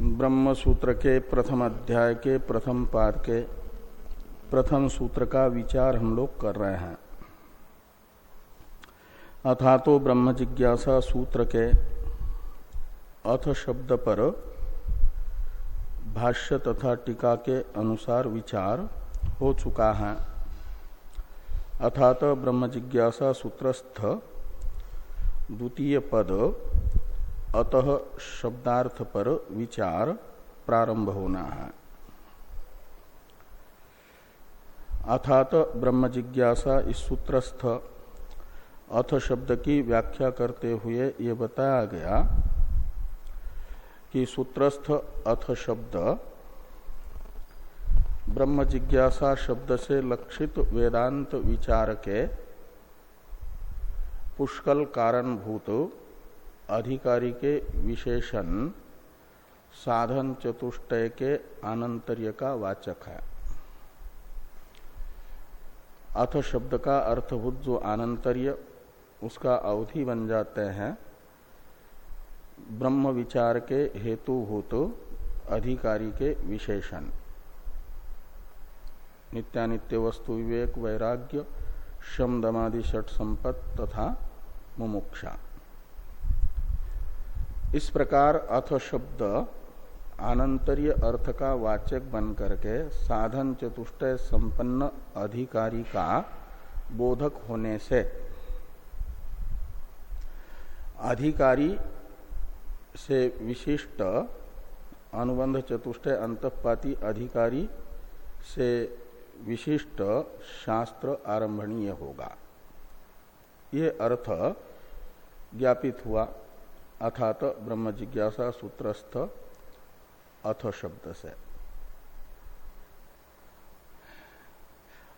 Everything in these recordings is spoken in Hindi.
ब्रह्म सूत्र के प्रथम अध्याय के प्रथम पाद के प्रथम सूत्र का विचार हम लोग कर रहे हैं। अथा तो ब्रह्म जिज्ञासा सूत्र के अथ शब्द पर भाष्य तथा टीका के अनुसार विचार हो चुका है। अथात ब्रह्म जिज्ञासा सूत्रस्थ द्वितीय पद अतः शब्दार्थ पर विचार प्रारंभ होना है। अर्थात ब्रह्म जिज्ञासा इस सूत्रस्थ अथ शब्द की व्याख्या करते हुए ये बताया गया कि सूत्रस्थ अथ शब्द ब्रह्म जिज्ञासा शब्द से लक्षित वेदांत विचार के पुष्कल कारणभूत अधिकारी के विशेषण साधन चतुष्टय के आनंतर्य का वाचक है। अथ शब्द का अर्थभूत जो आनंतर्य उसका अवधि बन जाते हैं। ब्रह्म विचार के हेतुभूत अधिकारी के विशेषण। नित्यानित्य वस्तु विवेक, वैराग्य, शम, दमादि, षट संपत तथा मुमुक्षा। इस प्रकार अथ शब्द आनंतरीय अर्थ का वाचक बन करके साधन चतुष्टय संपन्न अधिकारी का बोधक होने से अधिकारी से विशिष्ट अनुबंध चतुष्टय अंतपाती अधिकारी से विशिष्ट शास्त्र आरंभणीय होगा। ये अर्थ ज्ञापित हुआ। अथात ब्रह्म जिज्ञासा सूत्रस्थ अथ शब्द से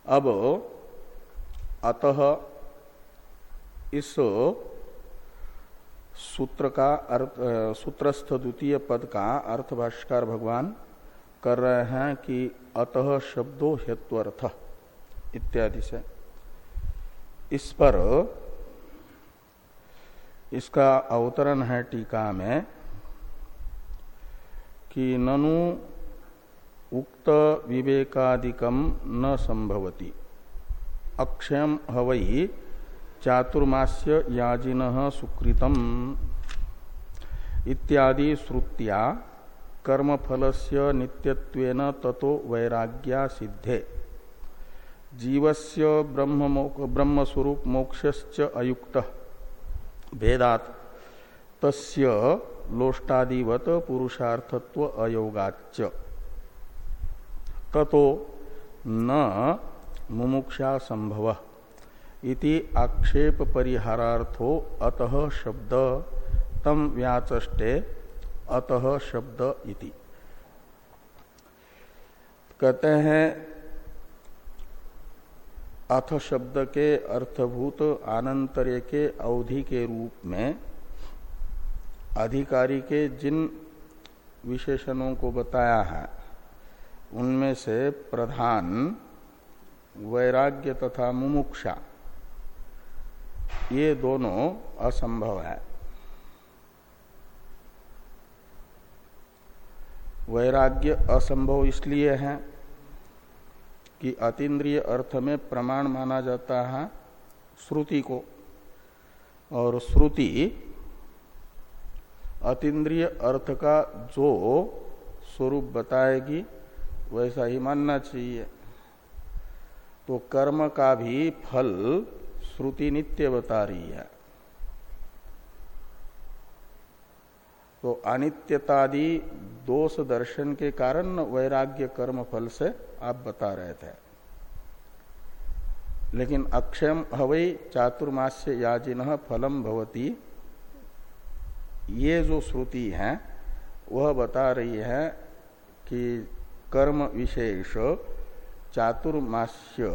अब अतः इस सूत्र का अर्थ सूत्रस्थ द्वितीय पद का अर्थ भाष्कर भगवान कर रहे हैं कि अतः शब्दो हेत्वर्थ इत्यादि से। इस पर इसका अवतरण है टीका में कि ननु उक्त विवेकादिकम न संभवती। अक्षयम हवई चातुर्मास्य याजिन सुकृतम। इत्यादि श्रुत्या कर्मफलस्य नित्यत्वेन ततो वैराग्या सिद्धे। जीवस्य ब्रह्म ब्रह्मस्वरूप मोक्षश्च अयुक्तः। भेदात। तस्य लोष्टादिवत पुरुषार्थत्व अयोगाच ततो न मुमुक्षा संभव इति आक्षेप परिहारार्थो अतः शब्द तम व्याचष्टे अतः शब्द इति। कहते हैं अथ शब्द के अर्थभूत आनंतर्य के अवधि के रूप में अधिकारी के जिन विशेषणों को बताया है, उनमें से प्रधान वैराग्य तथा मुमुक्षा, ये दोनों असंभव है। वैराग्य असंभव इसलिए है कि अतीन्द्रिय अर्थ में प्रमाण माना जाता है श्रुति को। और श्रुति अतीन्द्रिय अर्थ का जो स्वरूप बताएगी, वैसा ही मानना चाहिए। तो कर्म का भी फल श्रुति नित्य बता रही है। तो अनित्यतादि दोष दर्शन के कारण वैराग्य कर्म फल से आप बता रहे थे। लेकिन अक्षयम हवई चातुर्मास्य याजिन फलम भवती। ये जो श्रुति है, वह बता रही है कि कर्म विशेष, चातुर्मास्य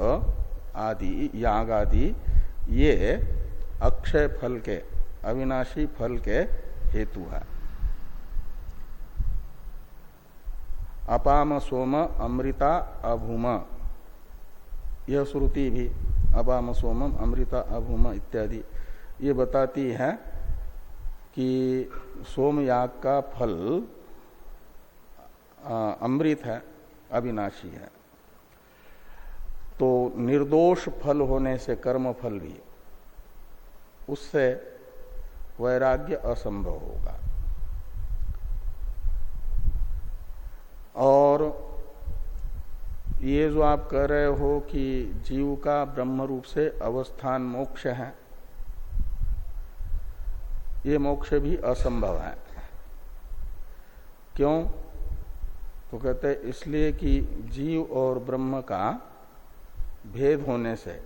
आदि याग आदि ये अक्षय फल के, अविनाशी फल के हेतु है। अपाम सोम अमृता अभूम। यह श्रुति भी अबाम सोम अमृता अभूम इत्यादि। ये बताती है कि सोमयाग का फल अमृत है, अविनाशी है। तो निर्दोष फल होने से कर्म फल भी, उससे वैराग्य असंभव होगा। और ये जो आप कह रहे हो कि जीव का ब्रह्म रूप से अवस्थान मोक्ष है, ये मोक्ष भी असंभव है। क्यों? तो कहते इसलिए कि जीव और ब्रह्म का भेद होने से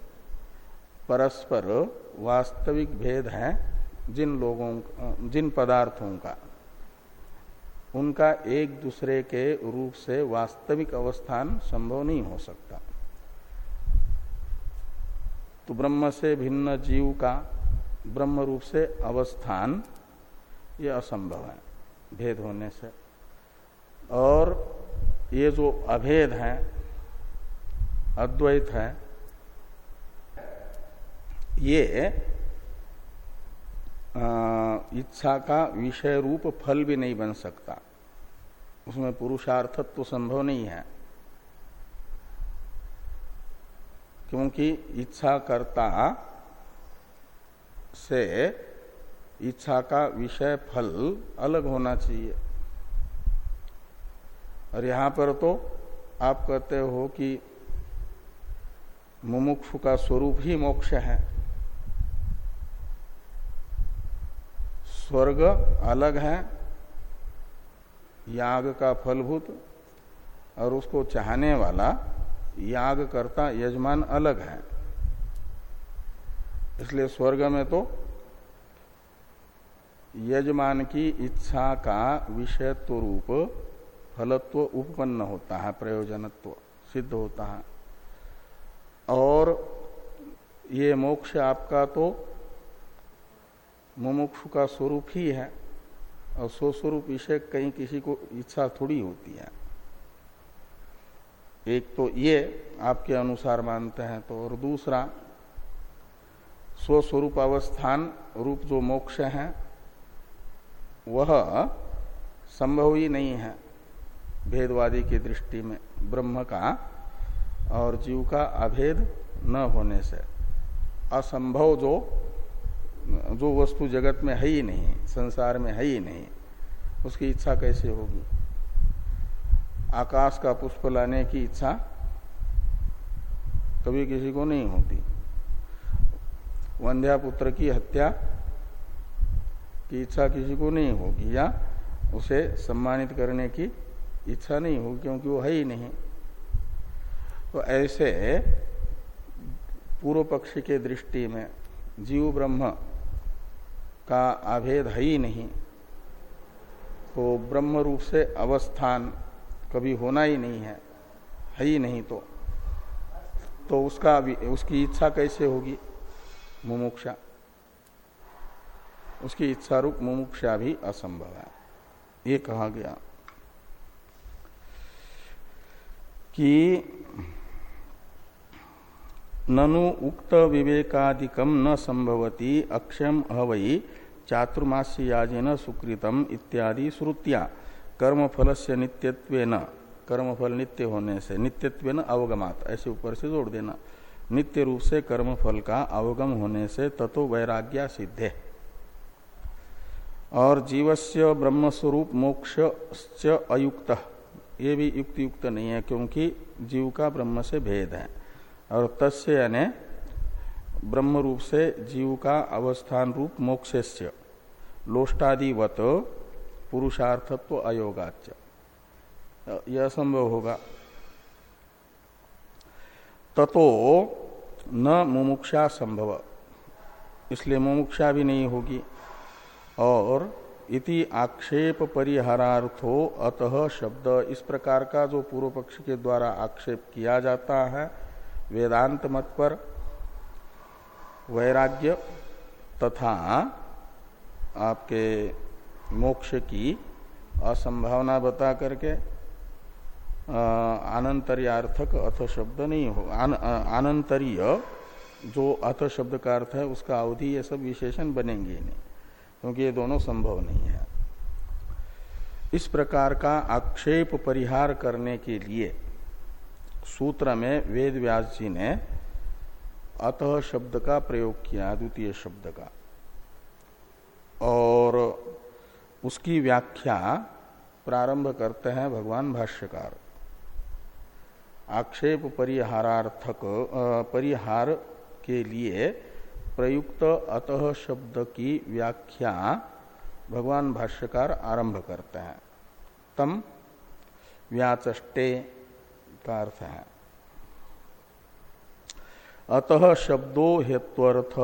परस्पर वास्तविक भेद है जिन लोगों, जिन पदार्थों का। उनका एक दूसरे के रूप से वास्तविक अवस्थान संभव नहीं हो सकता। तो ब्रह्म से भिन्न जीव का ब्रह्म रूप से अवस्थान ये असंभव है, भेद होने से। और ये जो अभेद है, अद्वैत है, ये इच्छा का विषय रूप फल भी नहीं बन सकता। उसमें पुरुषार्थत्व तो संभव नहीं है। क्योंकि इच्छा करता से इच्छा का विषय फल अलग होना चाहिए। और यहाँ पर तो आप कहते हो कि मुमुक्षु का स्वरूप ही मोक्ष है। स्वर्ग अलग है, याग का फलभूत, और उसको चाहने वाला याग करता यजमान अलग है। इसलिए स्वर्ग में तो यजमान की इच्छा का विषयत्व रूप, फलत्व उपपन्न होता है, प्रयोजनत्व सिद्ध होता है। और ये मोक्ष आपका तो मुमुक्षु का स्वरूप ही है और स्वस्वरूप विषय कहीं किसी को इच्छा थोड़ी होती है। एक तो ये आपके अनुसार मानते हैं तो और दूसरा, स्वस्वरूप अवस्थान रूप जो मोक्ष है, वह संभव ही नहीं है भेदवादी की दृष्टि में, ब्रह्म का और जीव का अभेद न होने से। असंभव जो जो वस्तु जगत में है ही नहीं, संसार में है ही नहीं, उसकी इच्छा कैसे होगी? आकाश का पुष्प लाने की इच्छा कभी किसी को नहीं होती। वंध्या पुत्र की हत्या की इच्छा किसी को नहीं होगी, या उसे सम्मानित करने की इच्छा नहीं होगी, क्योंकि वो है ही नहीं। तो ऐसे पूर्व पक्षी के दृष्टि में जीव ब्रह्म का अभेद है ही नहीं। तो ब्रह्म रूप से अवस्थान कभी होना ही नहीं है है ही नहीं तो। तो उसका उसकी इच्छा कैसे होगी? मुमुक्षा। उसकी इच्छा रूप मुमुक्षा भी असंभव है। ये कहा गया कि ननु उक्त विवेकादिकम न संभवती अक्षम अवई चातुर्मास्य याजेन सुकृतम इत्यादि श्रुतिया। कर्मफल से नित्यत्व न कर्मफल नित्य होने से नित्यत्व न अवगमात, ऐसे ऊपर से जोड़ देना। नित्य रूप से कर्मफल का अवगम होने से ततो वैराग्या सिद्धे। और जीवस्य ब्रह्मस्वरूप मोक्ष अयुक्त। ये भी युक्त युक्त नहीं है, क्योंकि जीव का ब्रह्म से भेद है। और तस्य यानी ब्रह्म रूप से जीव का अवस्थान रूप मोक्षस्य। लोष्टादिवत पुरुषार्थत्व अयोगाच यह संभव होगा। ततो न मुमुक्षा संभव। इसलिए मुमुक्षा भी नहीं होगी। और इति आक्षेप परिहारार्थो अतः शब्द। इस प्रकार का जो पूर्व पक्ष के द्वारा आक्षेप किया जाता है वेदांत मत पर वैराग्य तथा आपके मोक्ष की असंभावना बता करके आनंतर्यार्थक अथ शब्द नहीं हो आन, आनंतरीय जो अथ शब्द का अर्थ है उसका अवधि ये सब विशेषण बनेंगे नहीं क्योंकि ये दोनों संभव नहीं है। इस प्रकार का आक्षेप परिहार करने के लिए सूत्र में वेद व्यास जी ने अतः शब्द का प्रयोग किया, द्वितीय शब्द का। और उसकी व्याख्या प्रारंभ करते हैं भगवान भाष्यकार। आक्षेप परिहारार्थक परिहार के लिए प्रयुक्त अतः शब्द की व्याख्या भगवान भाष्यकार आरंभ करते हैं। तम व्याचष्टे का अर्थ है। अतः शब्दो हेत्वर्थ।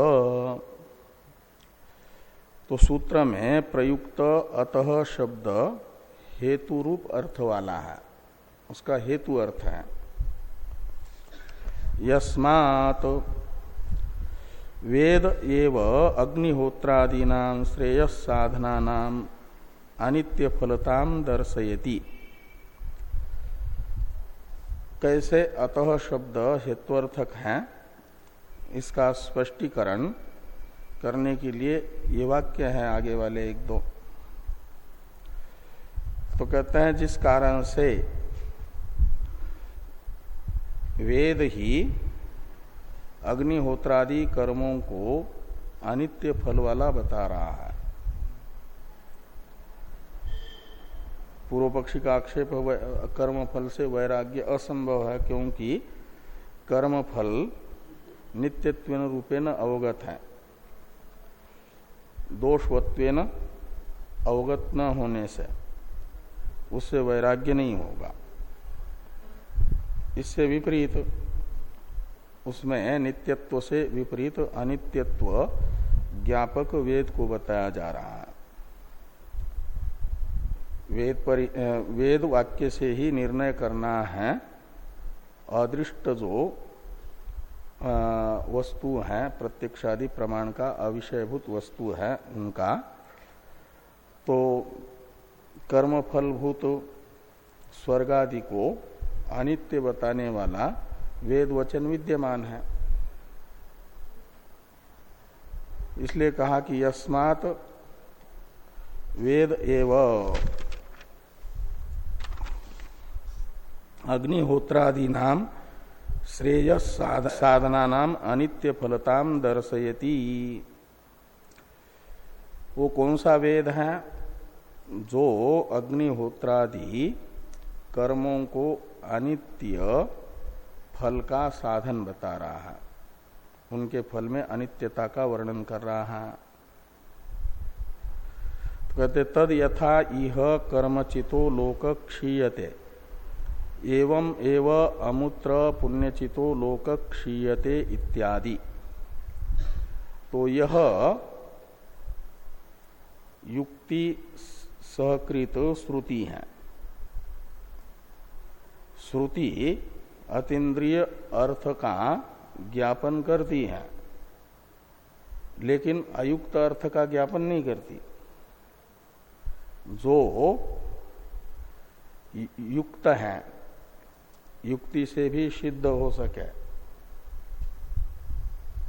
तो सूत्र में प्रयुक्त अतः शब्द हेतु रूप अर्थ वाला है। उसका हेतु अर्थ है। यस्मात वेद एव अग्निहोत्रादीना श्रेयस साधना अनित्य फलताम दर्शयति। कैसे अतः शब्द हेत्वर्थक है, इसका स्पष्टीकरण करने के लिए ये वाक्य है आगे वाले एक दो। तो कहते हैं, जिस कारण से वेद ही अग्निहोत्रादि कर्मों को अनित्य फल वाला बता रहा है। पूर्व पक्षी का आक्षेप कर्म फल से वैराग्य असंभव है, क्योंकि कर्म फल नित्यत्व रूपेण अवगत है। दोषवत्वेन अवगत न होने से उससे वैराग्य नहीं होगा। इससे विपरीत, उसमें नित्यत्व से विपरीत अनित्यत्व ज्ञापक वेद को बताया जा रहा है वेद पर वेद वाक्य से ही निर्णय करना है। अदृष्ट जो वस्तु है, प्रत्यक्षादि प्रमाण का अविषयभूत वस्तु है उनका। तो कर्मफलभूत स्वर्गादि को अनित्य बताने वाला वेद वचन विद्यमान है। इसलिए कहा कि यस्मात वेद एव। अग्निहोत्रादि नाम श्रेय साधना नाम अनित्य फलताम दर्शयति। वो कौन सा वेद है? जो अग्निहोत्रादि कर्मों को अनित्य फल का साधन बता रहा है। उनके फल में अनित्यता का वर्णन कर रहा है। तो कहते, तद यथा इह कर्मचितो लोक क्षीयते एवं एव अमूत्र पुण्यचितो लोक क्षीयते इत्यादि। तो यह युक्ति सहकृत श्रुति है। श्रुति अतीन्द्रिय अर्थ का ज्ञापन करती है, लेकिन अयुक्त अर्थ का ज्ञापन नहीं करती। जो युक्त है युक्ति से भी सिद्ध हो सके।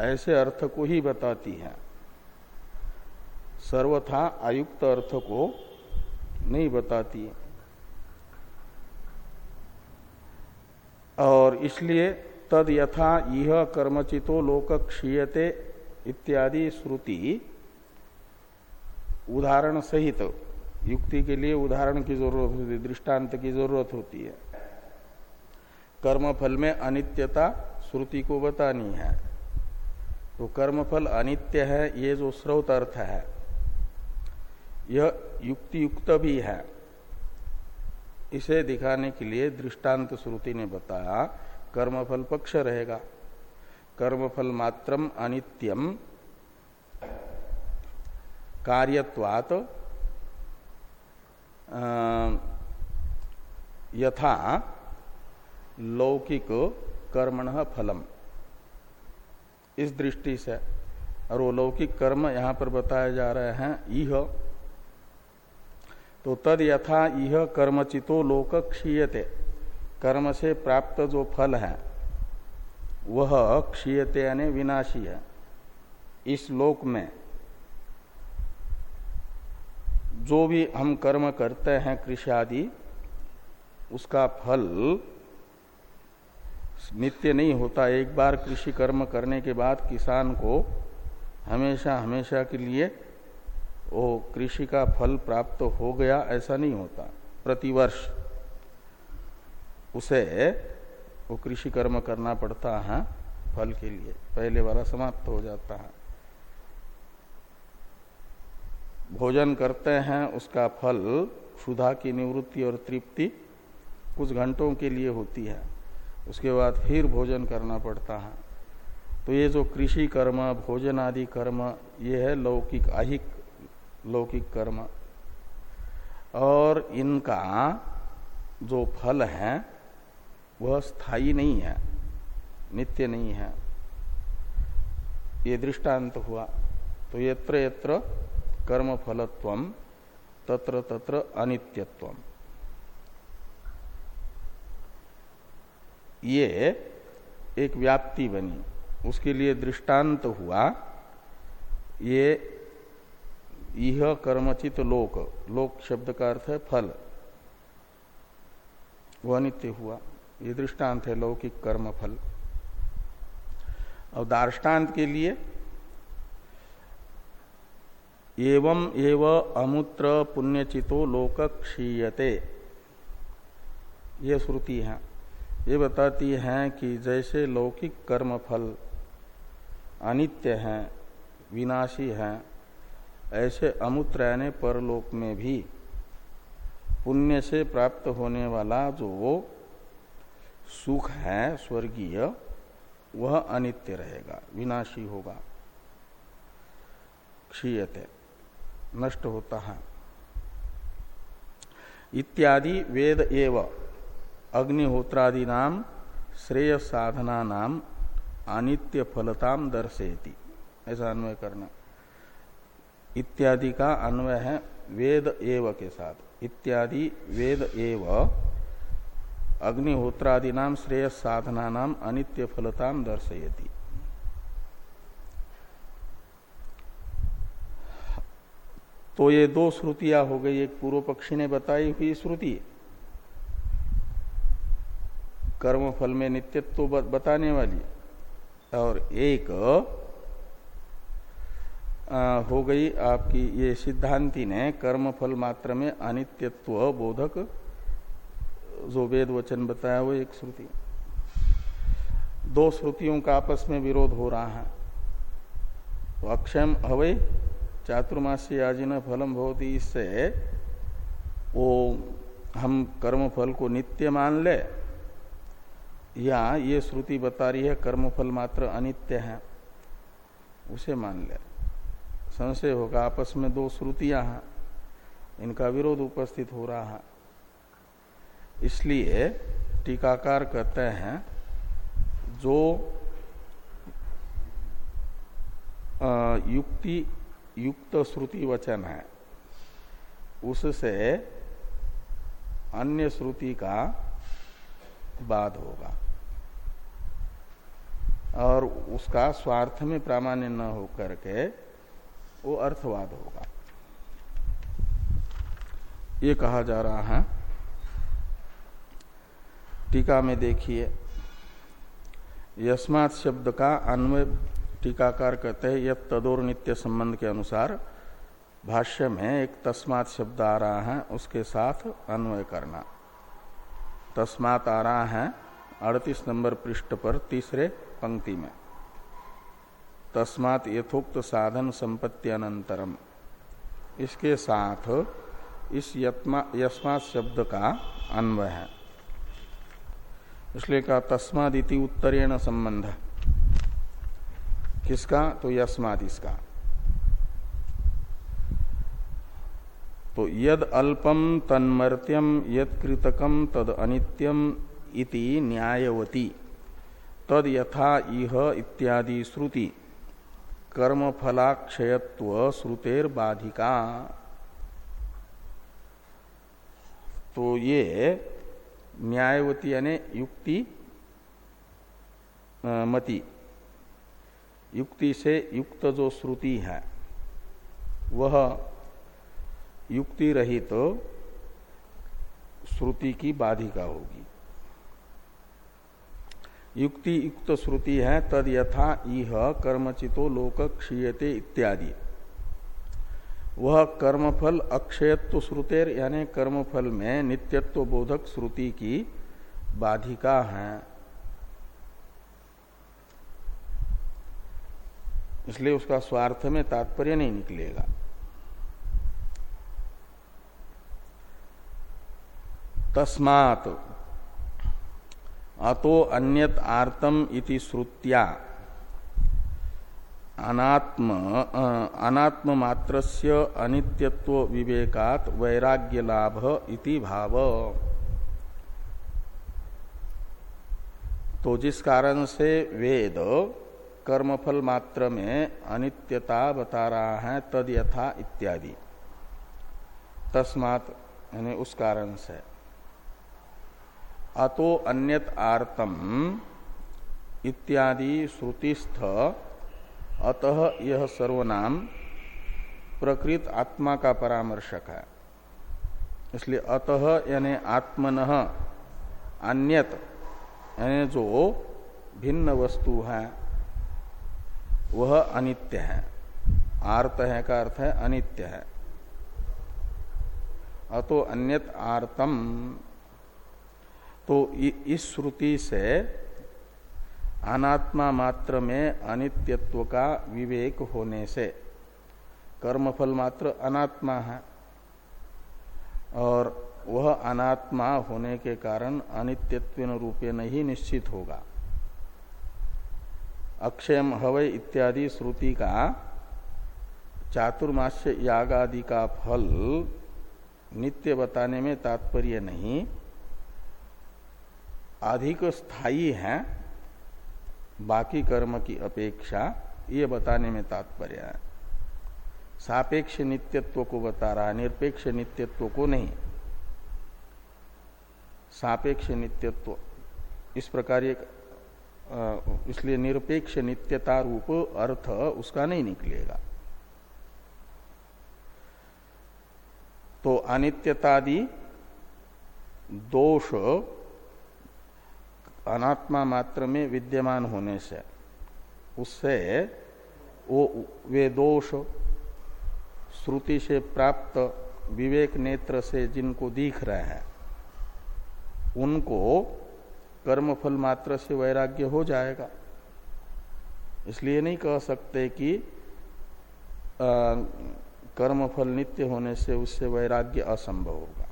ऐसे अर्थ को ही बताती है। सर्वथा अयुक्त अर्थ को नहीं बताती। है। और इसलिए तद यथा यह कर्मचितो लोक क्षीयते इत्यादि श्रुति उदाहरण सहित, युक्ति के लिए उदाहरण की ज़रूरत होती है, दृष्टांत की ज़रूरत होती है। कर्मफल में अनित्यता श्रुति को बतानी है। तो कर्मफल अनित्य है, ये जो स्रोत अर्थ है, यह युक्ति युक्त भी है। इसे दिखाने के लिए दृष्टांत श्रुति ने बताया, कर्मफल पक्ष रहेगा। कर्मफल मात्रम अनित्यम, कार्यत्वात यथा लौकिक कर्मण फलम। इस दृष्टि से। और वो लौकिक कर्म यहाँ पर बताए जा रहे हैं यह तो तद यथा यह कर्मचितो लोक क्षीयते। कर्म से प्राप्त जो फल है, वह क्षीयते यानी विनाशी है। इस लोक में जो भी हम कर्म करते हैं, कृषि आदि, उसका फल नित्य नहीं होता। एक बार कृषि कर्म करने के बाद किसान को हमेशा हमेशा के लिए वो कृषि का फल प्राप्त हो गया, ऐसा नहीं होता। प्रतिवर्ष उसे वो कृषि कर्म करना पड़ता है फल के लिए। पहले वाला समाप्त हो जाता है। भोजन करते हैं, उसका फल क्षुधा की निवृत्ति और तृप्ति कुछ घंटों के लिए होती है। उसके बाद फिर भोजन करना पड़ता है। तो ये जो कृषि कर्म, भोजन आदि कर्म, ये है लौकिक, अहिक लौकिक कर्म। और इनका जो फल है, वह स्थायी नहीं है, नित्य नहीं है। ये दृष्टांत हुआ। तो यत्र यत्र कर्म फलत्व तत्र तत्र अनित्यत्व। ये एक व्याप्ति बनी। उसके लिए दृष्टांत हुआ, ये यह कर्मचित लोक। लोक शब्द का अर्थ है फल। वह अनित्य हुआ। ये दृष्टांत है लौकिक कर्म फल और दार्ष्टान्त के लिए, एवं एव अमूत्र पुण्यचितो लोक क्षीयते ये श्रुति है। ये बताती है कि जैसे लौकिक कर्म फल अनित्य है, विनाशी है, ऐसे अमूत्र यानी परलोक में भी पुण्य से प्राप्त होने वाला जो सुख है, स्वर्गीय, वह अनित्य रहेगा, विनाशी होगा। क्षीयते, नष्ट होता है। इत्यादि वेद एव अग्निहोत्रादि नाम श्रेय साधना नाम, अनित्य फलताम दर्शेति ऐसा अन्वय करना। इत्यादि का अन्वय है वेद एव के साथ। इत्यादि वेद एव, अग्निहोत्रादि नाम श्रेय साधना नाम, अनित्य फलताम दर्शयति। तो ये दो श्रुतियाँ हो गई। एक पूर्व पक्षी ने बताई हुई श्रुति कर्म फल में नित्यत्व बताने वाली और एक आ, हो गई आपकी ये सिद्धांति ने कर्म फल मात्र में अनित्यत्व बोधक जो वेद वचन बताया वो एक श्रुति। दो श्रुतियों का आपस में विरोध हो रहा है। अक्षम हवे चातुर्मासी आजीन फलम भवती इससे वो हम कर्म फल को नित्य मान ले या ये श्रुति बता रही है कर्म फल मात्र अनित्य है। उसे मान ले। संशय होगा, आपस में दो श्रुतियाँ हैं। इनका विरोध उपस्थित हो रहा है। इसलिए टीकाकार कहते हैं, जो युक्ति, युक्त श्रुति वचन है, उससे अन्य श्रुति का बाद होगा। और उसका स्वार्थ में प्रामाण्य न होकर के वो अर्थवाद होगा। ये कहा जा रहा है। टीका में देखिए, यस्मात् शब्द का अन्वय टीकाकार कहते हैं यद तदोर नित्य संबंध के अनुसार भाष्य में एक तस्मात शब्द आ रहा है, उसके साथ अन्वय करना। तस्मात आ रहा है, अड़तीस नंबर पृष्ठ पर तीसरे पंक्ति में। तस्मात यथोक्त साधन संपत्ति अनंतरम इसके साथ इस यस्मात शब्द का अन्वय है। इसलिए कहा तस्मादिति उत्तरेण संबंध किसका? तो यस्माद इसका। तो यद अल्पम तन्मर्त्यम यद कृतकम तद अनित्यम इति न्यायवती। तद यथा इह इत्यादि श्रुति। कर्म फलाक्षयत्व श्रुतेर बाधिका तो ये न्यायवती यानी युक्ति मति। युक्ति से युक्त जो श्रुति है, वह युक्ति रहित तो श्रुति की बाधिका होगी। युक्ति युक्त श्रुति है, तद यथा इह कर्मचितो लोक क्षीयते इत्यादि। वह कर्मफल अक्षयत्व श्रुतेर, यानी कर्मफल में नित्यत्व बोधक श्रुति की बाधिका है। इसलिए उसका स्वार्थ में तात्पर्य नहीं निकलेगा। तस्मात अतो अन्यत आर्तम इति श्रुत्या। अनात्म अनात्म मात्रस्य अनित्यत्व विवेकात वैराग्य लाभ इति भाव। तो जिस कारण से वेद कर्मफल मात्र में अनित्यता बता रहा है तद यथा इत्यादि। तस्मात, यानी उस कारण से। अतो अन्यत आर्तम इत्यादि श्रुतिस्थ। अतः यह सर्वनाम प्रकृत आत्मा का परामर्शक है। इसलिए अतः यानी आत्मन अन्यत, यानी जो भिन्न वस्तु है, वह अनित्य है। आर्त है का अर्थ है अनित्य है। अतो अन्यत आर्तम। तो इस श्रुति से अनात्मा मात्र में अनित्यत्व का विवेक होने से कर्मफल मात्र अनात्मा है। और वह अनात्मा होने के कारण अनित्यत्व रूपे नहीं निश्चित होगा। अक्षयम हवय इत्यादि श्रुति का चातुर्मास्य याग आदि का फल नित्य बताने में तात्पर्य नहीं। अधिक स्थायी है, बाकी कर्म की अपेक्षा, ये बताने में तात्पर्य है। सापेक्ष नित्यत्व को बता रहा है, निरपेक्ष नित्यत्व को नहीं। सापेक्ष नित्यत्व, इस प्रकार एक इसलिए निरपेक्ष नित्यता रूप अर्थ उसका नहीं निकलेगा। तो अनित्यतादि दोष अनात्मा मात्र में विद्यमान होने से, उससे वो वे दोष श्रुति से प्राप्त विवेक नेत्र से जिनको दिख रहे हैं, उनको कर्मफल मात्र से वैराग्य हो जाएगा। इसलिए नहीं कह सकते कि कर्मफल नित्य होने से उससे वैराग्य असंभव होगा।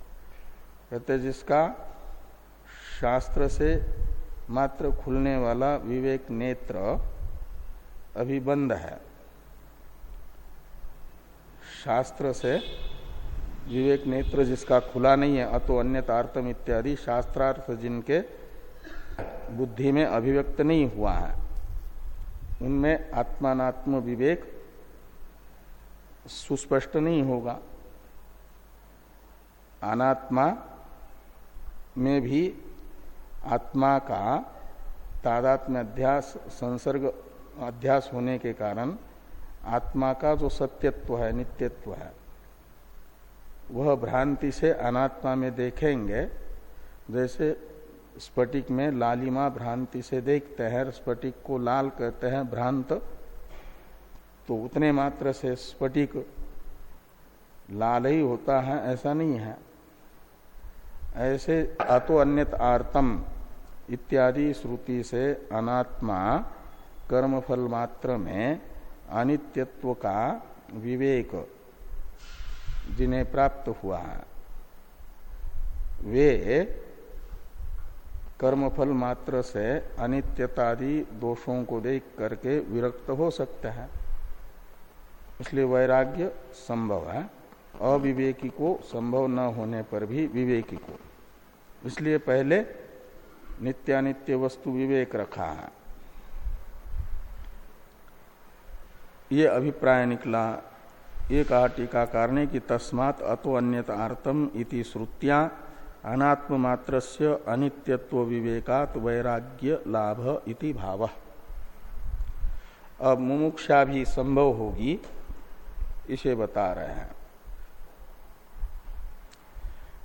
कहते जिसका शास्त्र से मात्र खुलने वाला विवेक नेत्र अभी बंद है। शास्त्र से विवेक नेत्र जिसका खुला नहीं है, अतो अन्यतार्थम इत्यादि शास्त्रार्थ जिनके बुद्धि में अभिव्यक्त नहीं हुआ है, उनमें आत्मात्म विवेक सुस्पष्ट नहीं होगा। अनात्मा में भी आत्मा का तादात्म्य अध्यास संसर्ग अध्यास होने के कारण आत्मा का जो सत्यत्व है, नित्यत्व है, वह भ्रांति से अनात्मा में देखेंगे। जैसे स्फटिक में लालिमा भ्रांति से देखते हैं, स्फटिक को लाल कहते हैं भ्रांत तो उतने मात्र से स्फटिक लाल ही होता है, ऐसा नहीं है। ऐसे अतो अन्यत आर्तम इत्यादि श्रुति से अनात्मा कर्मफल मात्र में अनित्यत्व का विवेक जिन्हें प्राप्त हुआ। है वे कर्मफल मात्र से अनित्यतादि दोषों को देख करके विरक्त हो सकते हैं। इसलिए वैराग्य संभव है। अविवेकी को संभव न होने पर भी विवेकी को। इसलिए पहले नित्यानित्य वस्तु विवेक रखा है। ये अभिप्राय निकला, ये कहा टीकाकार ने कि तस्मात अतो अन्यत आर्तम इति श्रुत्या अनात्म मात्र अनित्यत्व विवेकात वैराग्य लाभ इति भाव। अब मुमुक्षा भी संभव होगी, इसे बता रहे हैं।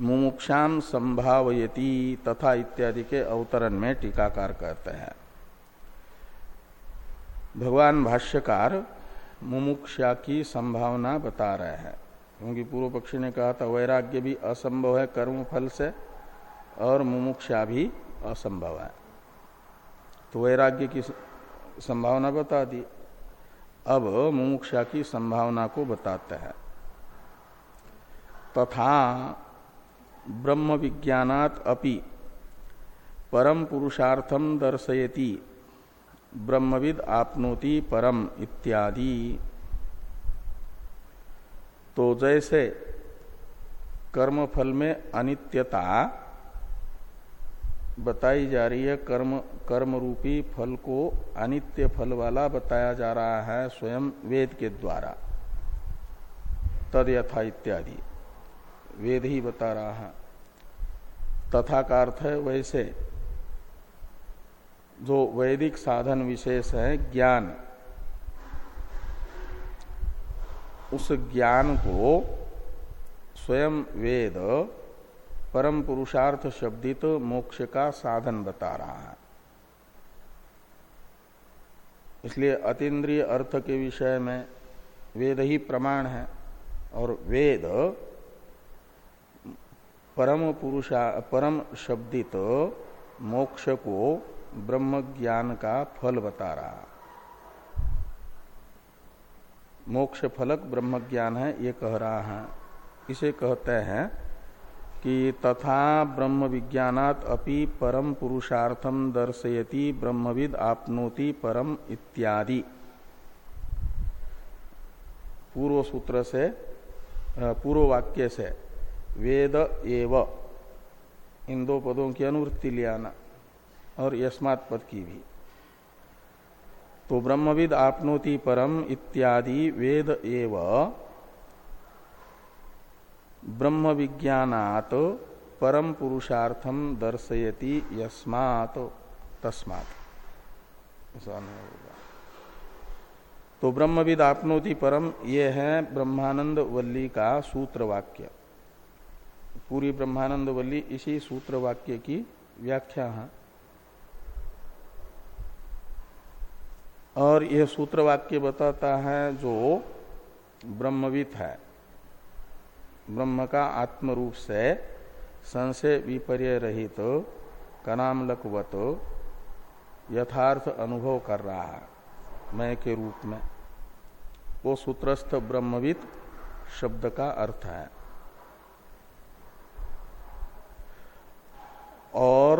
मुमुक्षाम संभावयती तथा इत्यादि के अवतरण में टीकाकार कहते हैं। भगवान भाष्यकार मुमुक्षा की संभावना बता रहे हैं। क्योंकि पूर्व पक्षी ने कहा था, वैराग्य भी असंभव है कर्म फल से और मुमुक्षा भी असंभव है। तो वैराग्य की संभावना बता दी। अब मुमुक्षा की संभावना को बताते हैं। तथा ब्रह्म विज्ञात अपि परम पुरुषार्थम दर्शयति, ब्रह्मविद आपनोति परम इत्यादि। तो जैसे कर्म फल में अनित्यता बताई जा रही है, कर्म कर्म रूपी फल को अनित्य फल वाला बताया जा रहा है स्वयं वेद के द्वारा। तद यथा इत्यादि। वेद ही बता रहा है। तथा का अर्थ है वैसे, जो वैदिक साधन विशेष है ज्ञान, उस ज्ञान को स्वयं वेद परम पुरुषार्थ शब्दित मोक्ष का साधन बता रहा है। इसलिए अतीन्द्रिय अर्थ के विषय में वेद ही प्रमाण है और वेद परम पुरुषा, परम शब्दित मोक्ष को ब्रह्म ज्ञान का फल बता रहा। मोक्ष फलक ब्रह्म ज्ञान है, ये कह रहा है। इसे कहते हैं कि तथा ब्रह्म विज्ञात अपि परम पुरुषार्थम दर्शयति, ब्रह्मविद आपनोति परम इत्यादि। पूर्व सूत्र से पूर्व वाक्य से वेद एव। इन दो पदों की अनुवृत्ति लियाना और यस्मात् पद की भी। तो ब्रह्मविद आपनोति परम इत्यादि वेद एव। ब्रह्म विज्ञात परम पुरुषार्थम दर्शयति यस्मात्। तस्मात्। तो ब्रह्मविद आपनोति परम, ये है ब्रह्मानंद वल्ली का सूत्र वाक्य पूरी ब्रह्मानंद वल्ली इसी सूत्र वाक्य की व्याख्या है। और यह सूत्र वाक्य बताता है जो ब्रह्मवित है। ब्रह्म का आत्म रूप से संशय विपर्य रहित तो कनामलकवत यथार्थ अनुभव कर रहा है मैं के रूप में। वो सूत्रस्थ ब्रह्मविद शब्द का अर्थ है। और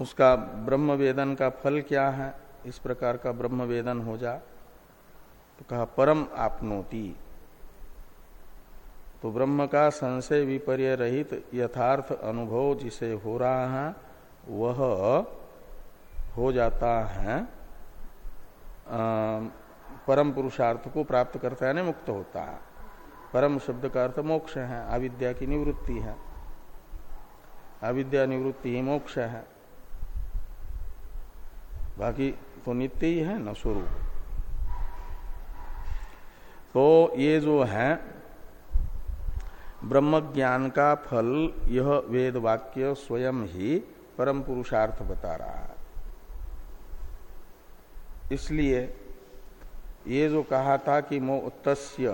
उसका ब्रह्म वेदन का फल क्या है? इस प्रकार का ब्रह्म वेदन हो जा। तो कहा, परम आपनोति। तो ब्रह्म का संशय विपर्य रहित यथार्थ अनुभव जिसे हो रहा है, वह हो जाता है परम पुरुषार्थ को प्राप्त करता है मुक्त होता है। परम शब्द का अर्थ मोक्ष है, अविद्या की निवृत्ति है। अविद्या निवृत्ति ही मोक्ष है। बाकी तो नित्य ही है न स्वरूप। तो ये जो है ब्रह्म ज्ञान का फल, यह वेद वाक्य स्वयं ही परम पुरुषार्थ बता रहा है। इसलिए ये जो कहा था कि मो तस्य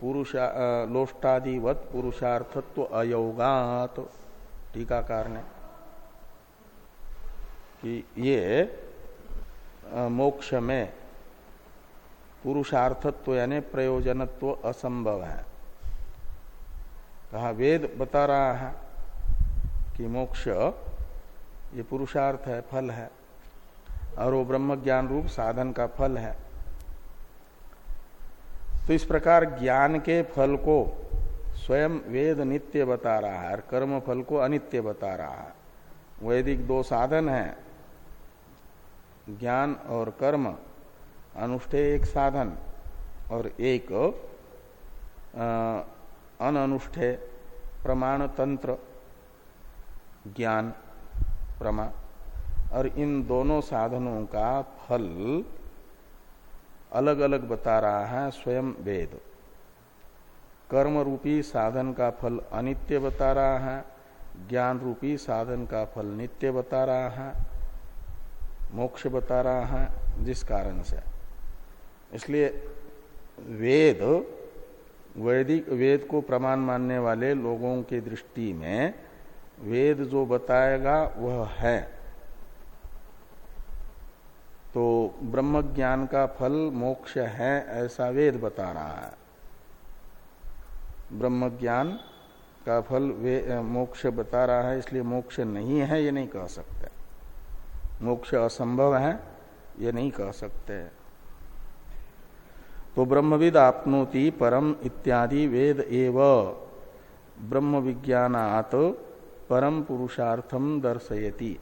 पुरुषा लोष्टादिवत पुरुषार्थत्व अयोगात टीकाकार ने कि ये मोक्ष में पुरुषार्थत्व यानी प्रयोजनत्व असंभव है। कहा, वेद बता रहा है कि मोक्ष ये पुरुषार्थ है, फल है, और वो ब्रह्म ज्ञान रूप साधन का फल है। तो इस प्रकार ज्ञान के फल को स्वयं वेद नित्य बता रहा है और कर्म फल को अनित्य बता रहा है। वैदिक दो साधन है। ज्ञान और कर्म अनुष्ठेय एक साधन और एक अनुष्ठेय प्रमाण तंत्र, ज्ञान, प्रमा और इन दोनों साधनों का फल अलग अलग बता रहा है स्वयं वेद। कर्म रूपी साधन का फल अनित्य बता रहा है ज्ञान रूपी साधन का फल नित्य बता रहा है, मोक्ष बता रहा है, जिस कारण से। इसलिए वेद, वैदिक वेद को प्रमाण मानने वाले लोगों की दृष्टि में वेद जो बताएगा वह है। तो ब्रह्म ज्ञान का फल मोक्ष है, ऐसा वेद बता रहा है। ब्रह्म ज्ञान का फल वे मोक्ष बता रहा है, इसलिए मोक्ष नहीं है, ये नहीं कह सकते। मोक्ष असंभव है, ये नहीं कह सकते। तो ब्रह्मविद आपनोति परम इत्यादि वेद एव। ब्रह्म विज्ञानात परम पुरुषार्थम दर्शयति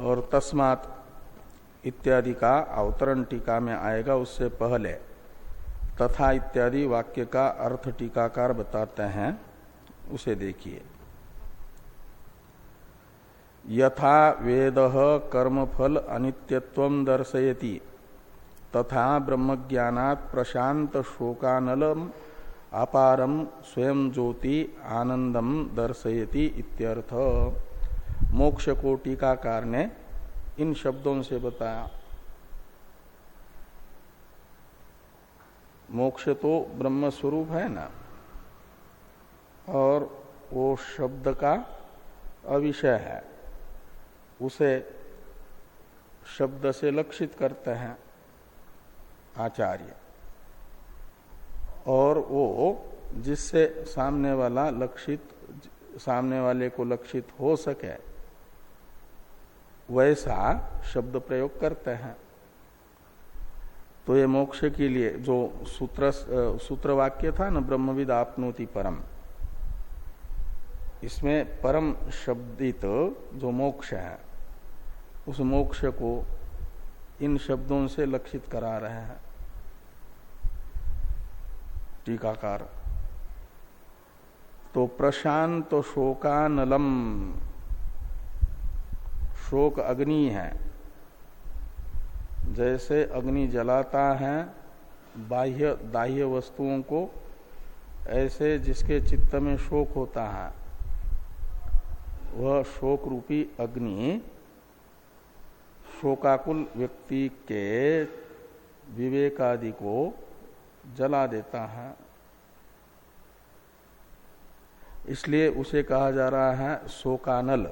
और तस्मात इत्यादि का अवतरण टीका में आएगा, उससे पहले। तथा इत्यादि वाक्य का अर्थ टीकाकार बताते हैं, उसे देखिए। यथा वेद कर्मफल अनित्यत्व दर्शयति, तथा ब्रह्मज्ञात प्रशांत शोकानलम अपारम स्वयं ज्योति आनंदम दर्शयति इत्यर्थ। मोक्ष को टीकाकार ने इन शब्दों से बताया। मोक्ष तो ब्रह्म स्वरूप है ना? और वो शब्द का अविषय है। उसे शब्द से लक्षित करते हैं आचार्य। और वो जिससे सामने वाला लक्षित, सामने वाले को लक्षित हो सके वैसा शब्द प्रयोग करते हैं। तो ये मोक्ष के लिए जो सूत्र सूत्र वाक्य था ना, ब्रह्मविद आपनोति परम, इसमें परम शब्दित जो मोक्ष है, उस मोक्ष को इन शब्दों से लक्षित करा रहे हैं। टीकाकार। तो प्रशांत शोकानलम शोक अग्नि है। जैसे अग्नि जलाता है, बाह्य, दाह्य वस्तुओं को ऐसे जिसके चित्त में शोक होता है, वह शोक रूपी अग्नि शोकाकुल व्यक्ति के विवेकादि को जला देता है। इसलिए उसे कहा जा रहा है शोकानल।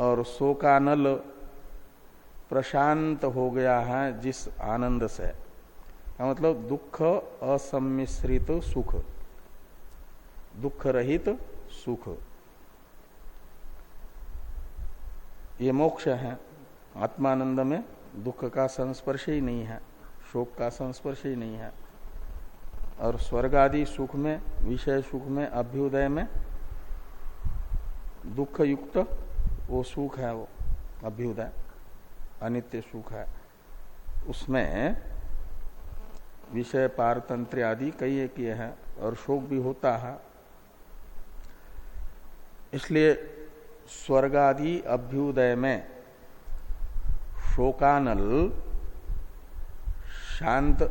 और शोकानल प्रशांत हो गया है जिस आनंद से। मतलब दुख, असम्मिश्रित सुख। दुख रहित सुख। ये मोक्ष है। आत्मानंद में दुख का संस्पर्श ही नहीं है, शोक का संस्पर्श ही नहीं है। और स्वर्ग आदि सुख में, विषय सुख में, अभ्युदय में दुख युक्त वो सुख है, वो अभ्युदय, अनित्य सुख है। उसमें विषय पारतंत्र आदि कई ये है, और शोक भी होता है। इसलिए स्वर्गादि अभ्युदय में शोकानल, शांत,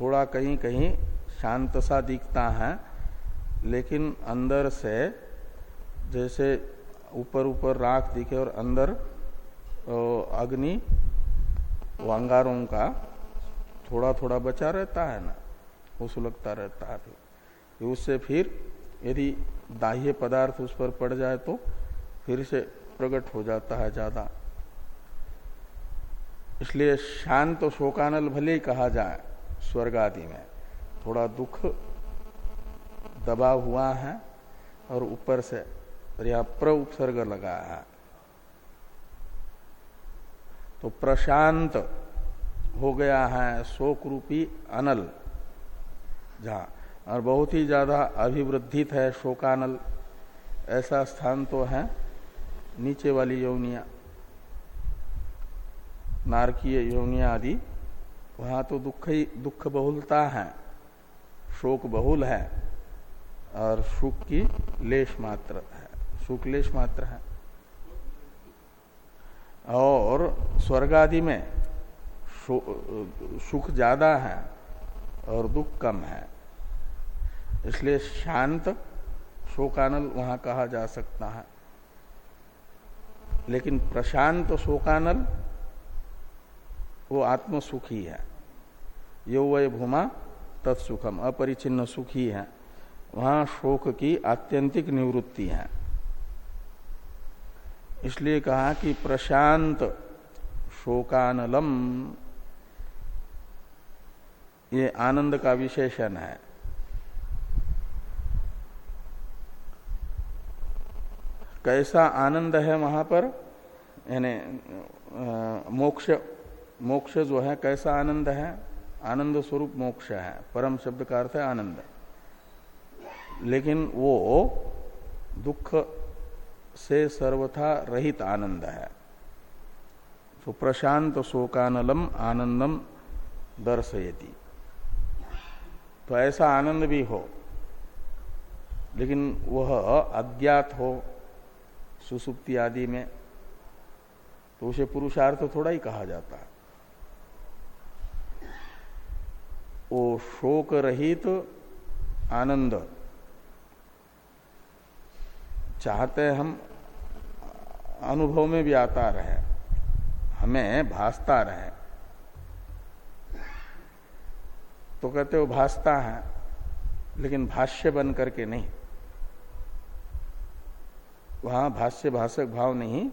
थोड़ा कहीं कहीं शांत सा दिखता है, लेकिन अंदर से जैसे ऊपर ऊपर राख दिखे और अंदर अग्नि अंगारों का थोड़ा थोड़ा बचा रहता है ना वो सुलगता रहता है। फिर उससे फिर यदि दाह्य पदार्थ उस पर पड़ जाए तो फिर से प्रकट हो जाता है ज़्यादा। इसलिए शांत तो शोकानल भले ही कहा जाए स्वर्ग आदि में थोड़ा दुख दबा हुआ है और ऊपर से प्र उपसर्ग लगा है। तो प्रशांत हो गया है शोक रूपी अनल। जहाँ, और बहुत ही ज़्यादा अभिवृद्धित है शोकानल। ऐसा स्थान तो है नीचे वाली यौनिया, नारकीय यौनिया आदि। वहाँ तो दुख ही दुख बहुलता है, शोक बहुल है, और सुख की लेश मात्र। है सुख लेश मात्र है। और स्वर्ग आदि में सुख ज़्यादा है और दुख कम है। इसलिए शांत शोकानल वहाँ कहा जा सकता है। लेकिन प्रशांत शोकानल वो आत्म सुखी है। यो वह भूमा तत्सुखम, अपरिचिन्न सुखी है। वहाँ शोक की आत्यंतिक निवृत्ति है। इसलिए कहा कि प्रशांत शोकानलम। ये आनंद का विशेषण है। कैसा आनंद है वहाँ पर? यानी मोक्ष मोक्ष जो है, कैसा आनंद है? आनंद स्वरूप मोक्ष है। परम शब्द का अर्थ है आनंद। लेकिन वो दुख से सर्वथा रहित आनंद है। तो प्रशांत शोकानलम आनंदम दर्शयति। तो ऐसा आनंद भी हो, लेकिन वह अज्ञात हो सुसुप्ति आदि में तो उसे पुरुषार्थ थोड़ा ही कहा जाता है। वो शोक रहित आनंद चाहते हम अनुभव में भी आता रहे, हमें भासता रहे। तो कहते हो भासता है, लेकिन भाष्य बन करके नहीं। वहाँ भाष्य भाषक भाव नहीं,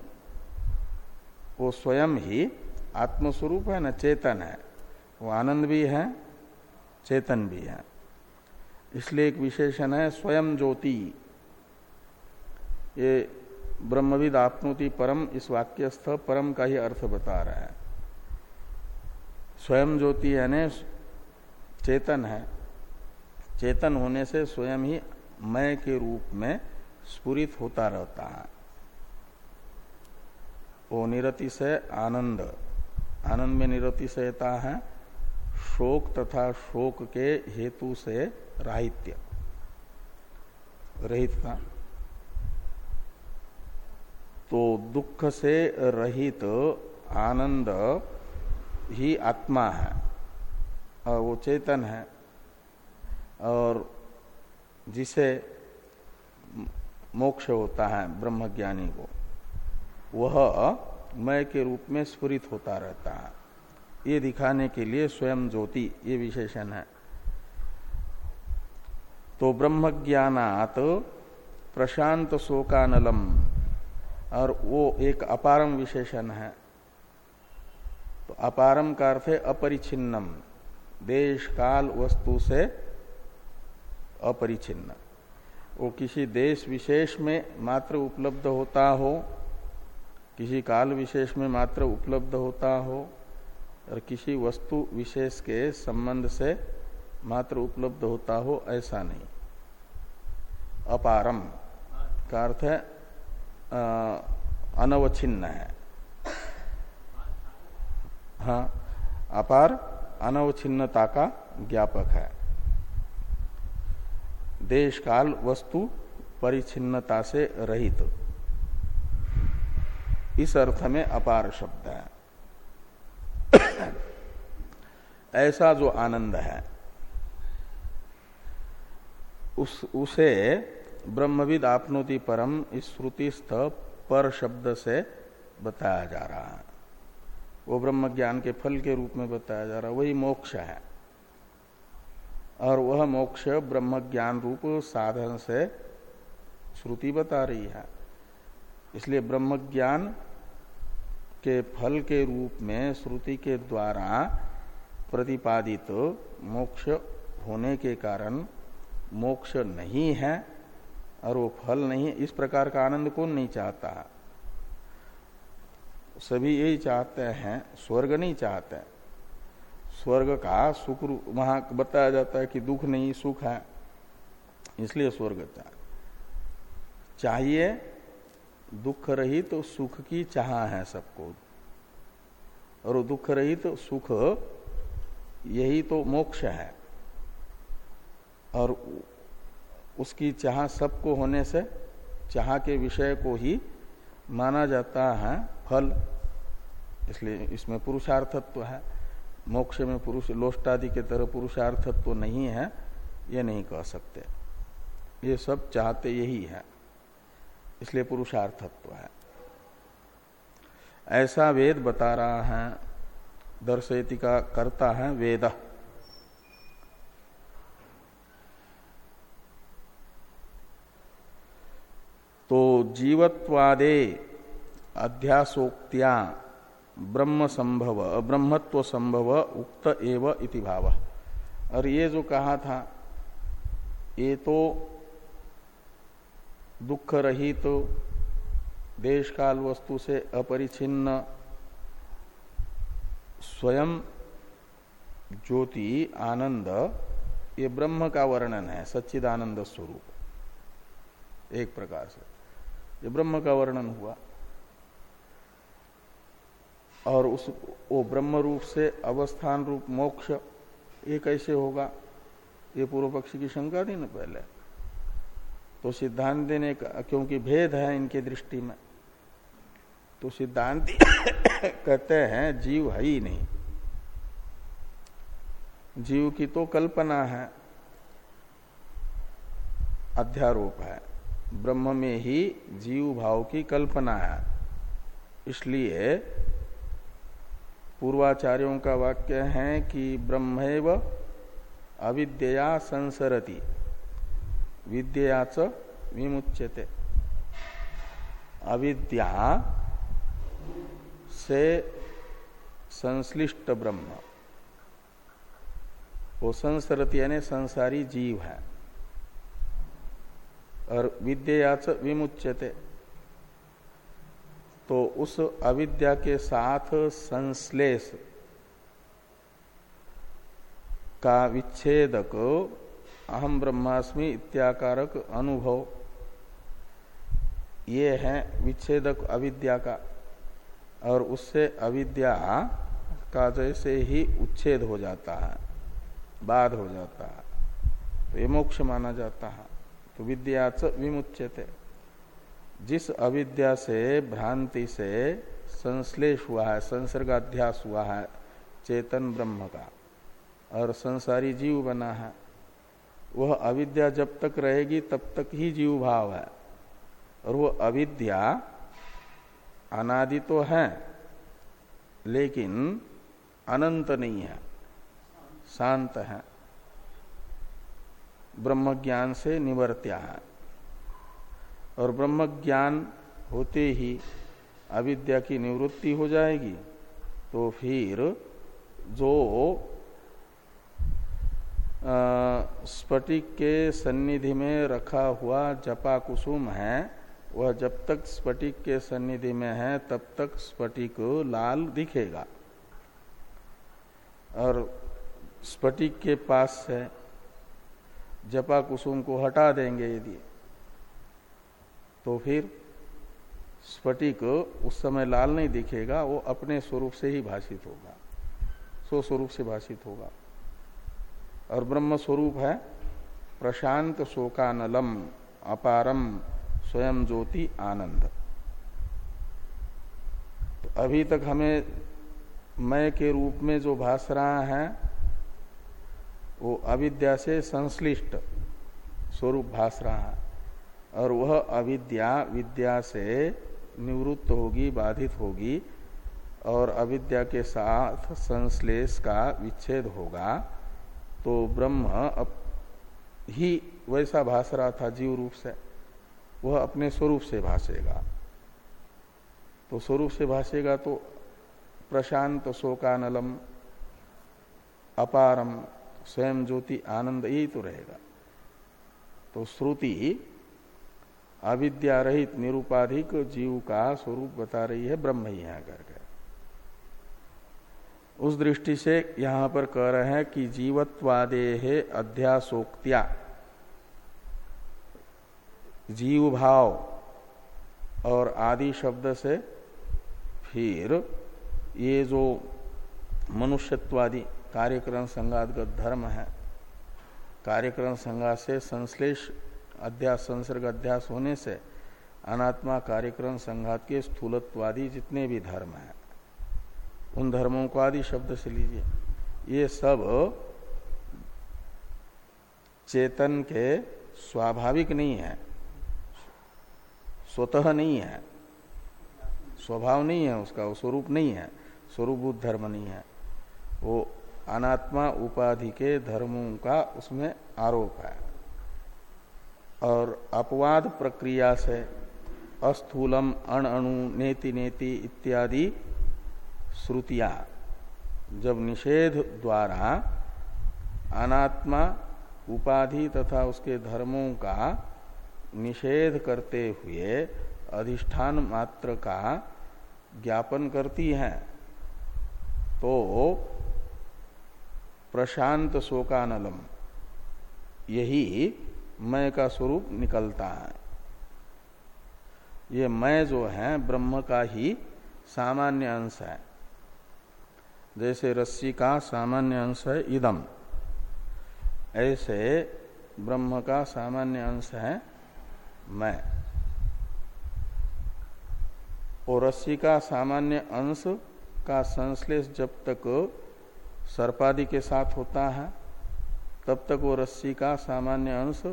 वो स्वयं ही आत्मस्वरूप है, ना चेतन है। वो आनंद भी है, चेतन भी है। इसलिए एक विशेषण है, स्वयं ज्योति। ये ब्रह्मविद आपनोति परम इस वाक्यस्थ परम का ही अर्थ बता रहा है। स्वयं ज्योति यानी चेतन है। चेतन होने से स्वयं ही मय के रूप में स्फुरित होता रहता है। वो निरति से आनंद आनंद में निरति सहता है, शोक तथा शोक के हेतु से राहित्य, रहित का तो दुख से रहित आनंद ही आत्मा है, और वो चेतन है, और जिसे मोक्ष होता है ब्रह्मज्ञानी को, वह मय के रूप में स्फुरित होता रहता है। ये दिखाने के लिए स्वयं ज्योति ये विशेषण है। तो ब्रह्म ज्ञानात प्रशांत शोकानलम। और वो एक अपारम विशेषण है। तो अपारम का अर्थ है अपरिचिन्नम। देश, काल, वस्तु से अपरिचिन्न। वो किसी देश विशेष में मात्र उपलब्ध होता हो, किसी काल विशेष में मात्र उपलब्ध होता हो, और किसी वस्तु विशेष के संबंध से मात्र उपलब्ध होता हो, ऐसा नहीं। अपारम का अर्थ है अनवच्छिन्न है। हाँ अपार अनवच्छिन्नता का ज्ञापक है। देश काल वस्तु परिचिन्नता से रहित। इस अर्थ में अपार शब्द है। ऐसा जो आनंद है, उस, उसे ब्रह्मविद आपनोति परम इस श्रुतिस्थ पर शब्द से बताया जा रहा है। वो ब्रह्म ज्ञान के फल के रूप में बताया जा रहा वही मोक्ष है। और वह मोक्ष ब्रह्म ज्ञान रूप साधन से श्रुति बता रही है। इसलिए ब्रह्म ज्ञान के फल के रूप में श्रुति के द्वारा प्रतिपादित मोक्ष होने के कारण मोक्ष नहीं है। और वो फल नहीं इस प्रकार का आनंद कौन नहीं चाहता? सभी यही चाहते हैं, स्वर्ग नहीं चाहते। स्वर्ग का सुख वहाँ बताया जाता है कि दुख नहीं, सुख है। इसलिए स्वर्ग चाहिए दुख रहित तो सुख की चाह है सबको। और दुख रहित तो सुख, यही तो मोक्ष है। और उसकी चाह सबको होने से चाह के विषय को ही माना जाता है फल। इसलिए इसमें पुरुषार्थत्व है। मोक्ष में पुरुष, लोष्टादि के तरह पुरुषार्थत्व नहीं है, ये नहीं कह सकते। ये सब चाहते यही है। इसलिए पुरुषार्थत्व है। ऐसा वेद बता रहा है, दर्शयति का करता है वेद। तो जीवत्वादे अध्यासोक्त्या ब्रह्म संभव ब्रह्मत्व संभव उक्त एव इति भाव। और ये जो कहा था, ये तो दुख रहित तो देश काल वस्तु से अपरिचिन्न स्वयं ज्योति, आनंद, ये ब्रह्म का वर्णन है, सच्चिदानंद स्वरूप। एक प्रकार से। ये ब्रह्म का वर्णन हुआ। और उस, वो ब्रह्म रूप से अवस्थान रूप मोक्ष, ये कैसे होगा? ये पूर्व पक्षी की शंका थी ना पहले? तो सिद्धांत देने का क्योंकि भेद है इनके दृष्टि में तो सिद्धांत कहते हैं, जीव है ही नहीं। जीव की तो कल्पना है, अध्यारोप है। ब्रह्म में ही जीव भाव की कल्पना है। इसलिए पूर्वाचार्यों का वाक्य है कि ब्रह्मैव अविद्या संसरती। विद्याच विमुच्यते। अविद्या से संश्लिष्ट ब्रह्म। वो संसरती यानी संसारी जीव है। और विद्याच विमुच्यते। तो उस अविद्या के साथ संश्लेष का विच्छेदक अहम ब्रह्मास्मि इत्याकारक अनुभव, ये है विच्छेदक अविद्या का। और उससे अविद्या का जैसे ही उच्छेद हो जाता है, बाध हो जाता है तो ये मोक्ष माना जाता है। तो विद्या विमुच्यते। जिस अविद्या से, भ्रांति से संश्लेष हुआ है, संसर्गाध्यास हुआ है, चेतन ब्रह्म का, और संसारी जीव बना है, वह अविद्या जब तक रहेगी, तब तक ही जीव भाव है। और वह अविद्या अनादि तो है, लेकिन अनंत नहीं है, शांत है। ब्रह्म ज्ञान से निवर्त्या है। और ब्रह्म ज्ञान होते ही अविद्या की निवृत्ति हो जाएगी तो फिर जो स्फटिक के सन्निधि में रखा हुआ जपा कुसुम है, वह जब तक स्फटिक के सन्निधि में है, तब तक स्फटिक लाल दिखेगा। और स्फटिक के पास से जपा कुसुम को हटा देंगे यदि। तो फिर स्फटिक उस समय लाल नहीं दिखेगा, वो अपने स्वरूप से ही भाषित होगा। सो स्वरूप से भाषित होगा। और ब्रह्म स्वरूप है, प्रशांत शोकानलम, अपारम, स्वयं ज्योति आनंद। तो अभी तक हमें मय के रूप में जो भाष रहा है वो अविद्या से संश्लिष्ट स्वरूप भाष रहा है। और वह अविद्या, विद्या से निवृत्त होगी, बाधित होगी, और अविद्या के साथ संश्लेष का विच्छेद होगा तो ब्रह्म अब ही वैसा भाष रहा था जीव रूप से। वह अपने स्वरूप से भाषेगा तो स्वरूप से भाषेगा तो प्रशांत शोकानलम, अपारम स्वयं ज्योति आनंद यही तो रहेगा। तो श्रुति अविद्या रहित निरुपाधिक जीव का स्वरूप बता रही है ब्रह्म ही है करके उस दृष्टि से यहाँ पर कह रहे हैं कि जीवत्वादे है अध्यासोक्त्या। जीव भाव और आदि शब्द से फिर ये जो मनुष्यत्वादि कार्यक्रम संघातगत धर्म है। कार्यक्रम संघात से संश्लेष अध्यास, संसर्ग अध्यास होने से अनात्मा कार्यक्रम संघात के स्थूलत्वादि जितने भी धर्म हैं, उन धर्मों को आदि शब्द से लीजिए। ये सब चेतन के स्वाभाविक नहीं है, स्वतः नहीं है, स्वभाव नहीं है उसका स्वरूप नहीं है स्वरूपभूत धर्म नहीं है। वो अनात्मा उपाधि के धर्मों का उसमें आरोप है। और अपवाद प्रक्रिया से अस्थूलम अण अणु नेति नेति इत्यादि श्रुतियाँ, जब निषेध द्वारा अनात्मा उपाधि तथा उसके धर्मों का निषेध करते हुए अधिष्ठान मात्र का ज्ञापन करती हैं तो प्रशांत शोकानलम। यही मय का स्वरूप निकलता है। ये मय जो है, ब्रह्म का ही सामान्य अंश है। जैसे रस्सी का सामान्य अंश है, इदम। ऐसे ब्रह्म का सामान्य अंश है मैं और रस्सी का सामान्य अंश का संश्लेष जब तक सर्पादि के साथ होता है, तब तक वो रस्सी का सामान्य अंश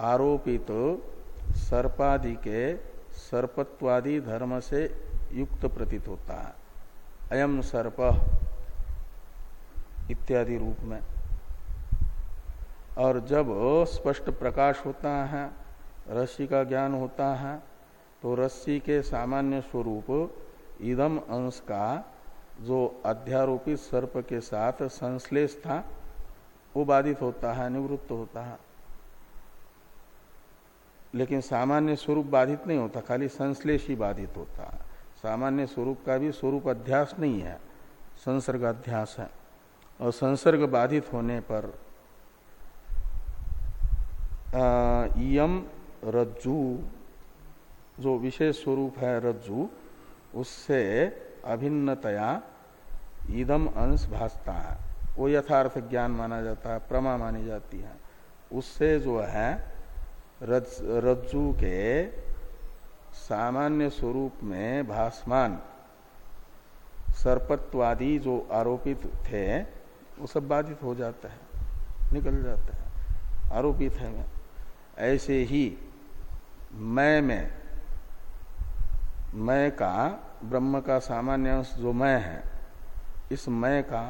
आरोपित तो सर्पादि के सर्पत्वादि धर्म से युक्त प्रतीत होता है। अयम सर्प इत्यादि रूप में। और जब स्पष्ट प्रकाश होता है, रस्सी का ज्ञान होता है तो रस्सी के सामान्य स्वरूप इदम अंश का जो अध्यारोपित सर्प के साथ संश्लेष था, वो बाधित होता है, निवृत्त होता है। लेकिन सामान्य स्वरूप बाधित नहीं होता, खाली संश्लेष ही बाधित होता है। सामान्य स्वरूप का भी स्वरूप अध्यास नहीं है, संसर्ग अध्यास है। और संसर्ग बाधित होने पर यम रज्जु, जो विशेष स्वरूप है रज्जु, उससे अभिन्नतया ईदम अंश भासता है वो यथार्थ ज्ञान माना जाता है प्रमा मानी जाती है। उससे जो है रज, रज्जु के सामान्य स्वरूप में भासमान सर्पत्वादि जो आरोपित थे वो सब बाधित हो जाता है निकल जाता है आरोपित है मैं ऐसे ही मैं में मैं का ब्रह्म का सामान्य अंश जो मैं है इस मैं का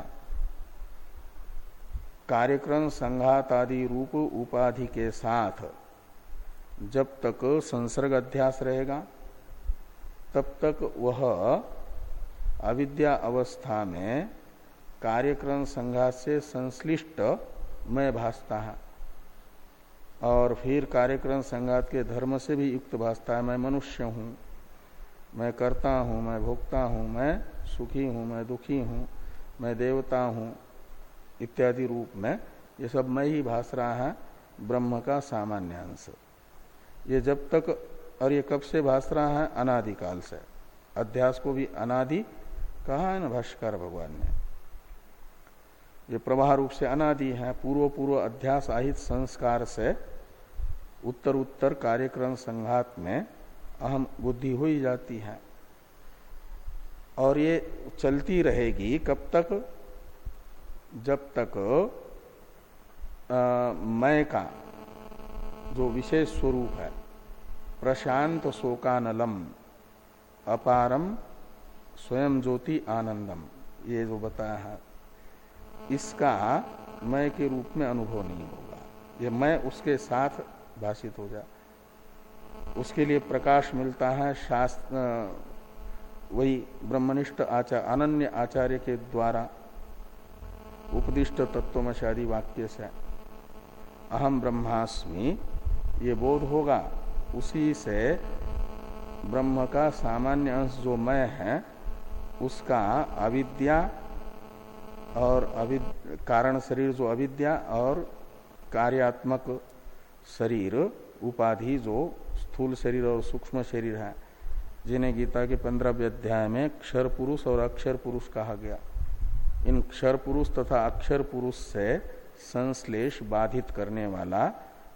कार्यक्रम संघात आदि रूप उपाधि के साथ जब तक संसर्ग अध्यास रहेगा, तब तक वह अविद्या अवस्था में कार्यक्रम संघात से संश्लिष्ट मैं भासता है। और फिर कार्यक्रम संघात के धर्म से भी युक्त भासता है। मैं मनुष्य हूँ, मैं करता हूँ, मैं भोगता हूँ, मैं सुखी हूँ, मैं दुखी हूँ, मैं देवता हूँ, इत्यादि रूप में ये सब मैं ही भास रहा है, ब्रह्म का सामान्य अंश ये जब तक, और ये कब से भास रहा है? अनादिकाल से। अध्यास को भी अनादि कहा है ना भाष्कर भगवान ने? ये प्रवाह रूप से अनादि है पूर्व पूर्व अध्यास आहित संस्कार से उत्तर उत्तर कार्यक्रम संघात में अहम बुद्धि हो ही जाती है। और ये चलती रहेगी कब तक? जब तक मैं का जो विशेष स्वरूप है, प्रशांत शोकानलम, अपारम स्वयं ज्योति आनंदम, ये जो बताया है, इसका मैं के रूप में अनुभव नहीं होगा। ये मैं उसके साथ भाषित हो जाए उसके लिए प्रकाश मिलता है, शास्त्र वही ब्रह्मनिष्ठ आचार्य अनन्य आचार्य के द्वारा उपदिष्ट तत्वमशादी वाक्य से अहम ब्रह्मास्मि, ये बोध होगा। उसी से ब्रह्म का सामान्य अंश जो मैं है, उसका अविद्या और अविद, कारण शरीर जो अविद्या और कार्यात्मक शरीर, उपाधि जो स्थूल शरीर और सूक्ष्म शरीर है जिन्हें गीता के पंद्रह अध्याय में क्षर पुरुष और अक्षर पुरुष कहा गया। इन क्षर पुरुष तथा अक्षर पुरुष से संश्लेष बाधित करने वाला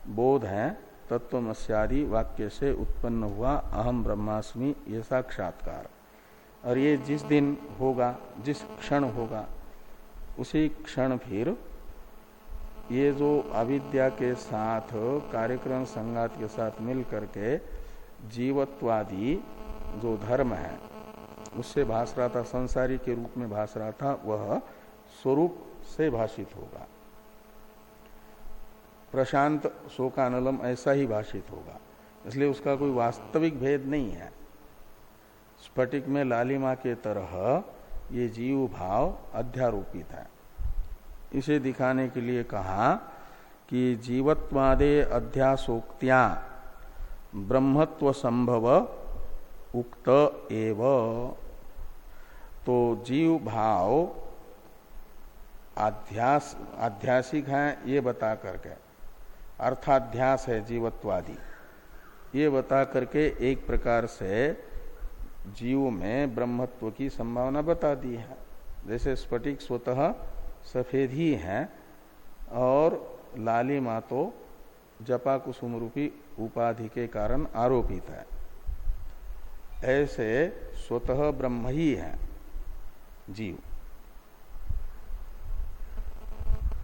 बोध है, तत्वमस्यादि वाक्य से उत्पन्न हुआ अहम ब्रह्मास्मि, ये साक्षात्कार। और ये जिस दिन होगा, जिस क्षण होगा, उसी क्षण फिर ये जो अविद्या के साथ, कार्यक्रम संगात के साथ मिल करके जीवत्वादि जो धर्म है, उससे भाष रहा था संसारी के रूप में भाष रहा था वह स्वरूप से भाषित होगा। प्रशांत शोकानलम ऐसा ही भाषित होगा। इसलिए उसका कोई वास्तविक भेद नहीं है। स्फटिक में लालिमा के तरह ये जीव भाव अध्यारोपित है। इसे दिखाने के लिए कहा कि जीवत्वादे अध्यासोक्त्या ब्रह्मत्व संभव उक्त एव। तो जीव भाव आध्यास, आध्यासिक है, ये बता करके। अर्थाध्यास है जीवत्वादि। ये बता करके एक प्रकार से जीव में ब्रह्मत्व की संभावना बता दी है। जैसे स्फटिक स्वतः सफ़ेद ही है और लालिमा तो जपा कुसुम रूपी उपाधि के कारण आरोपित है। ऐसे स्वतः ब्रह्म ही है, जीव।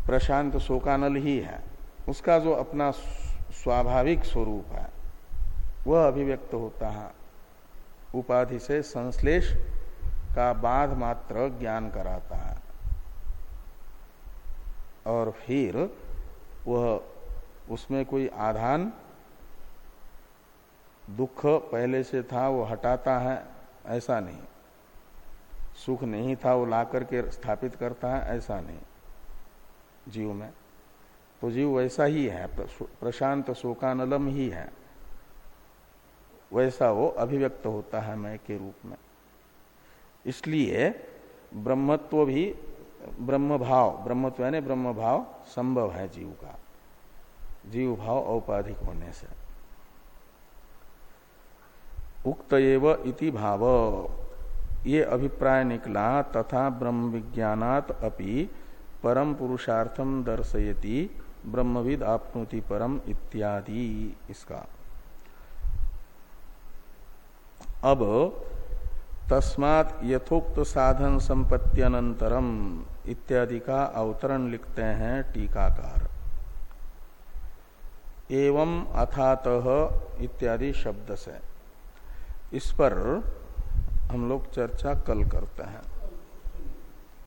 प्रशांत शोकानल ही है। उसका जो अपना स्वाभाविक स्वरूप है, वह अभिव्यक्त होता है। उपाधि से संश्लेष का बाध मात्र ज्ञान कराता है। और फिर वह उसमें कोई आधान दुख पहले से था, वो हटाता है, ऐसा नहीं। सुख नहीं था, वो ला करके स्थापित करता है, ऐसा नहीं। जीव में। तो जीव वैसा ही है प्रशांत शोकानलम ही है। वैसा वो अभिव्यक्त होता है मैं के रूप में। इसलिए ब्रह्मत्व भी ब्रह्म भाव ब्रह्मत्व यानी ब्रह्म भाव संभव है जीव का। जीव भाव औपाधिक होने से। उक्त एव इति भाव। ये अभिप्राय निकला तथा ब्रह्म विज्ञात अपि परम पुरुषार्थम दर्शयति, ब्रह्मविद आपनोति परम इत्यादि इसका। अब तस्मात यथोक्त साधन संपत्त्यनंतरम इत्यादि का अवतरण लिखते हैं टीकाकार। एवं अथात इत्यादि शब्द से। इस पर हम लोग चर्चा कल करते हैं।